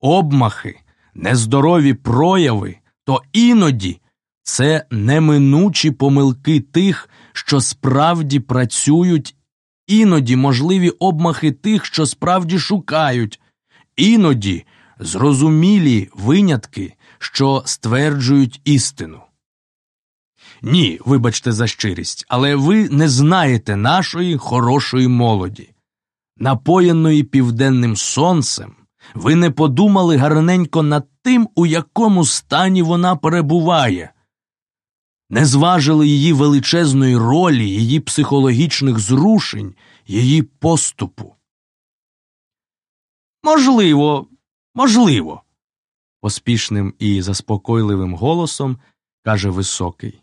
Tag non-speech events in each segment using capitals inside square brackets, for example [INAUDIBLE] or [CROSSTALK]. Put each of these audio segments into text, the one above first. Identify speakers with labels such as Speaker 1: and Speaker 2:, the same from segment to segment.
Speaker 1: обмахи, нездорові прояви, то іноді це неминучі помилки тих, що справді працюють, іноді можливі обмахи тих, що справді шукають, іноді зрозумілі винятки, що стверджують істину. Ні, вибачте за щирість, але ви не знаєте нашої хорошої молоді. Напоєної південним сонцем, ви не подумали гарненько над тим, у якому стані вона перебуває, не зважили її величезної ролі, її психологічних зрушень, її поступу. Можливо, можливо, поспішним і заспокойливим голосом каже високий.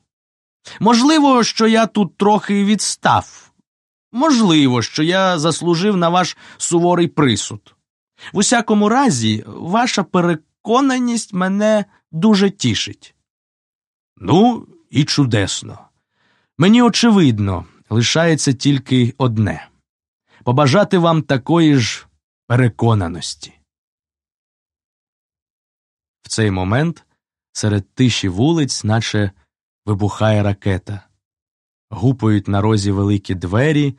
Speaker 1: Можливо, що я тут трохи відстав. Можливо, що я заслужив на ваш суворий присуд. В усякому разі, ваша переконаність мене дуже тішить. Ну, і чудесно. Мені очевидно, лишається тільки одне побажати вам такої ж переконаності. В цей момент серед тиші вулиць, наче вибухає ракета, гупають на розі великі двері,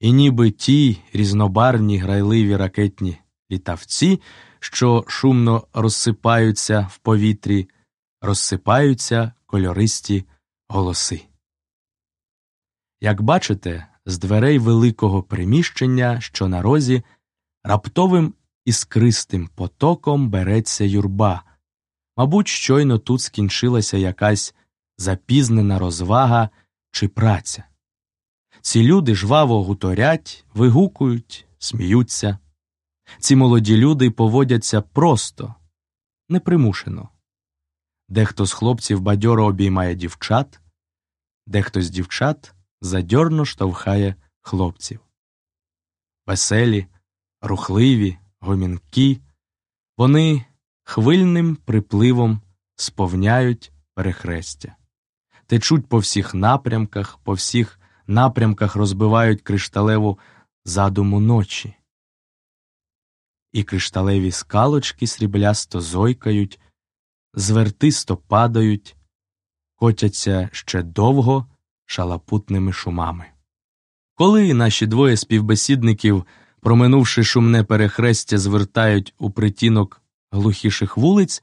Speaker 1: і ніби ті різнобарвні грайливі ракетні літавці, що шумно розсипаються в повітрі, розсипаються кольористі голоси. Як бачите, з дверей великого приміщення, що на розі, раптовим іскристим потоком береться юрба. Мабуть, щойно тут скінчилася якась запізнена розвага чи праця. Ці люди жваво гуторять, вигукують, сміються. Ці молоді люди поводяться просто, непримушено. Дехто з хлопців бадьоро обіймає дівчат, дехто з дівчат задьорно штовхає хлопців. Веселі, рухливі, гомінкі, вони хвильним припливом сповняють перехрестя, течуть по всіх напрямках, по всіх напрямках розбивають кришталеву задуму ночі. І кришталеві скалочки сріблясто зойкають, звертисто падають, котяться ще довго шалапутними шумами. Коли наші двоє співбесідників, проминувши шумне перехрестя, звертають у притінок глухіших вулиць,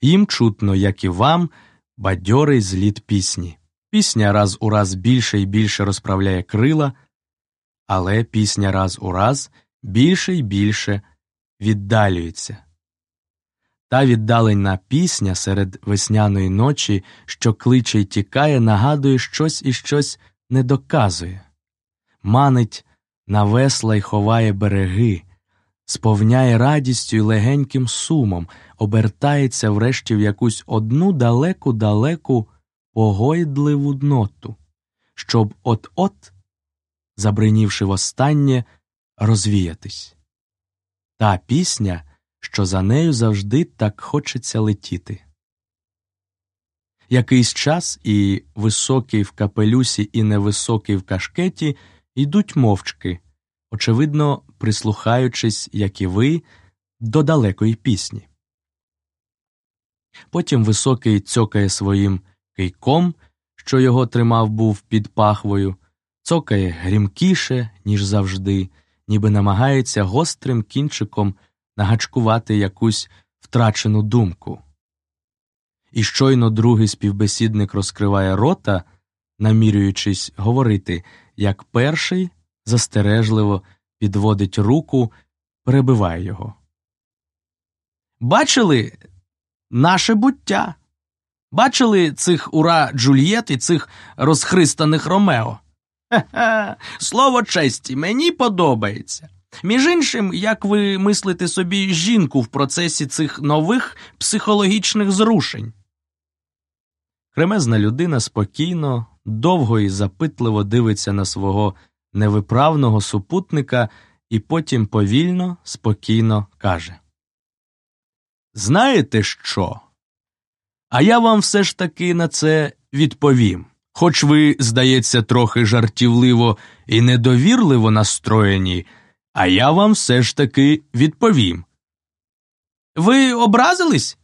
Speaker 1: їм чутно, як і вам, бадьорий зліт пісні. Пісня раз у раз більше і більше розправляє крила, але пісня раз у раз більше і більше віддалюється. Та віддалена пісня серед весняної ночі, що кличе й тікає, нагадує щось і щось не доказує, манить на весла й ховає береги, сповняє радістю й легеньким сумом, обертається врешті в якусь одну далеку далеку погойдливу ноту, щоб от-от, забринівши востаннє, розвіятись. Та пісня що за нею завжди так хочеться летіти. Якийсь час і високий в капелюсі, і невисокий в кашкеті йдуть мовчки, очевидно, прислухаючись, як і ви, до далекої пісні. Потім високий цьокає своїм кийком, що його тримав був під пахвою, цокає грімкіше, ніж завжди, ніби намагається гострим кінчиком нагачкувати якусь втрачену думку. І щойно другий співбесідник розкриває рота, намірюючись говорити, як перший застережливо підводить руку, перебиває його. Бачили наше буття? Бачили цих ура Джульєт і цих розхристаних Ромео? Хе-хе, [LAUGHS] Слово честі, мені подобається. Між іншим, як ви мислите собі жінку в процесі цих нових психологічних зрушень? Кремезна людина спокійно, довго і запитливо дивиться на свого невиправного супутника і потім повільно, спокійно каже Знаєте що? А я вам все ж таки на це відповім. Хоч ви, здається, трохи жартівливо і недовірливо настроєні. А я вам все ж таки відповім. Ви образились?